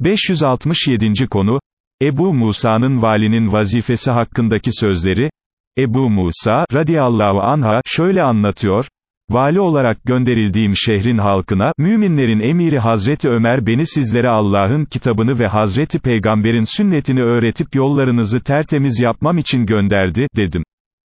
567. konu, Ebu Musa'nın valinin vazifesi hakkındaki sözleri, Ebu Musa, radiyallahu anha, şöyle anlatıyor, Vali olarak gönderildiğim şehrin halkına, müminlerin emiri Hazreti Ömer beni sizlere Allah'ın kitabını ve Hazreti Peygamber'in sünnetini öğretip yollarınızı tertemiz yapmam için gönderdi, dedim.